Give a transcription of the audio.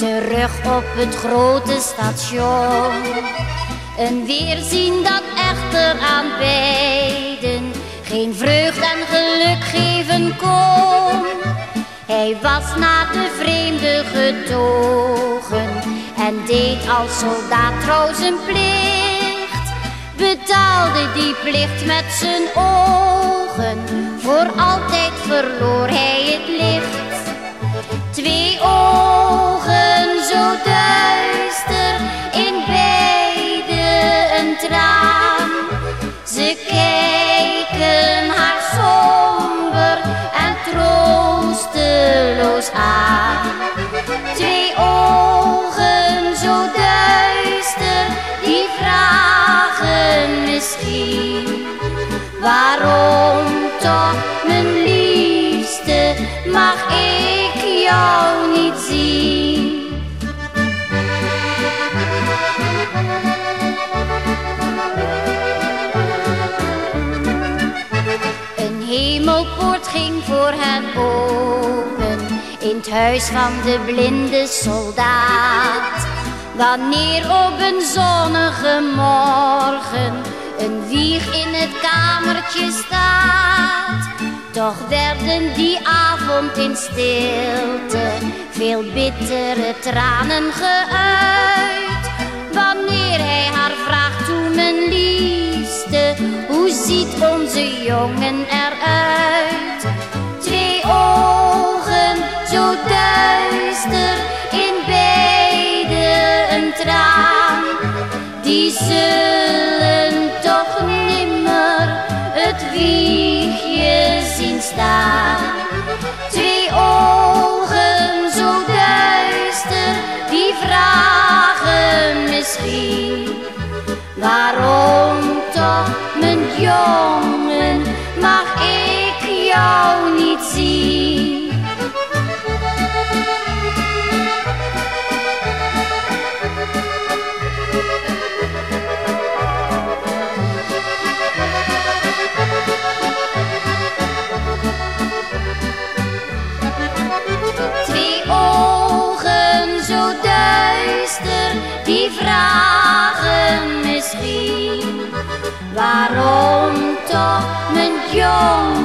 terug op het grote station. Een weerzien dat echter aan beiden geen vreugd en geluk geven kon. Hij was naar de vreemde getogen en deed als soldaat trouw zijn plicht. Betaalde die plicht met zijn ogen, voor altijd verloor hij het licht. Twee ogen Twee ogen zo duister, die vragen misschien. Waarom toch mijn liefste mag ik jou niet zien. Een hemelpoort ging voor hen open in het huis van de blinde soldaat. Wanneer op een zonnige morgen een wieg in het kamertje staat. Toch werden die avond in stilte veel bittere tranen geuit. Wanneer hij haar vraagt, toe mijn liefste, hoe ziet onze jongen eruit? Twee ogen, Die zullen toch nimmer het wiegje zien staan. Twee ogen zo duister, die vragen misschien waarom toch, mijn jongen, mag ik jou waarom toch mijn jongen